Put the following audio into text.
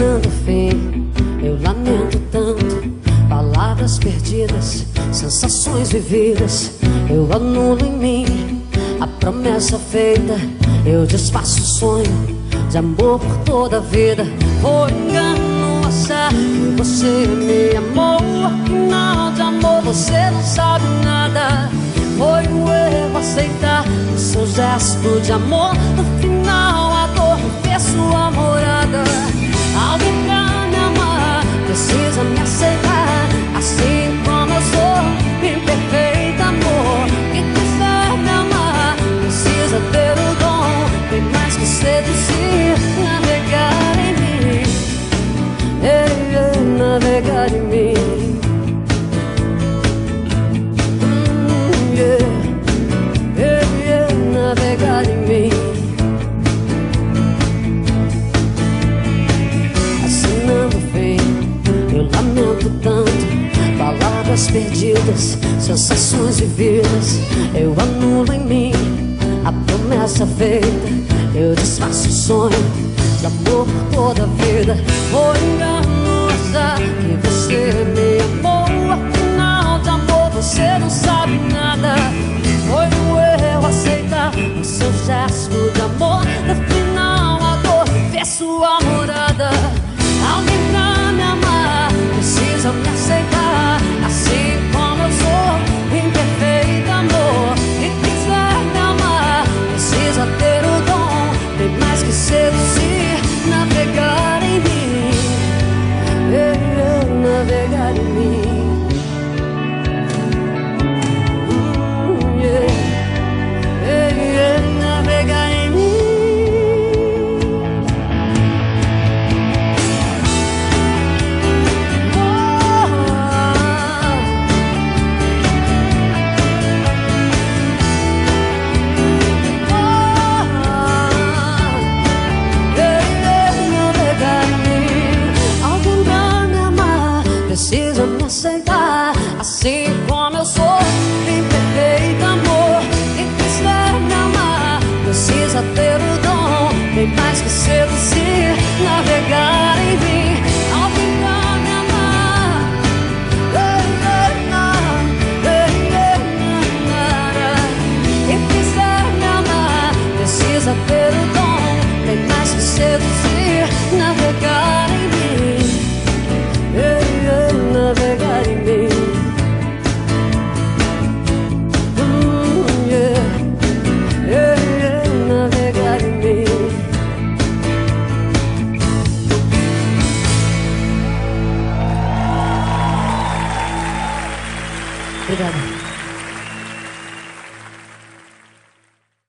assinando o fim. Eu lamento tanto, palavras perdidas, sensações vividas. Eu anulo em mim a promessa feita. Eu desfaço o sonho de amor por toda a vida. Foi engano achar que você me amou. Afinal, de amor você não sabe nada. Foi um erro aceitar o seu gesto de amor. No final, palavras perdidas, sensações vividas. Eu anulo em mim a promessa feita. Eu desfaço o sonho de amor por toda a vida. Foi engano achar que você me amou. Afinal, de amor você não sabe nada. Foi um erro aceitar o seu gesto de amor. No final, a dor fez sua morada. Precisa me aceitar assim como eu sou. Imperfeito amor. Quem quiser me amar precisa ter o dom. Tem mais que seduzir, navegar em mim. Pra me amar. Quem quiser me amar precisa ter o dom. Tem mais que seduzir, navegar Obrigada.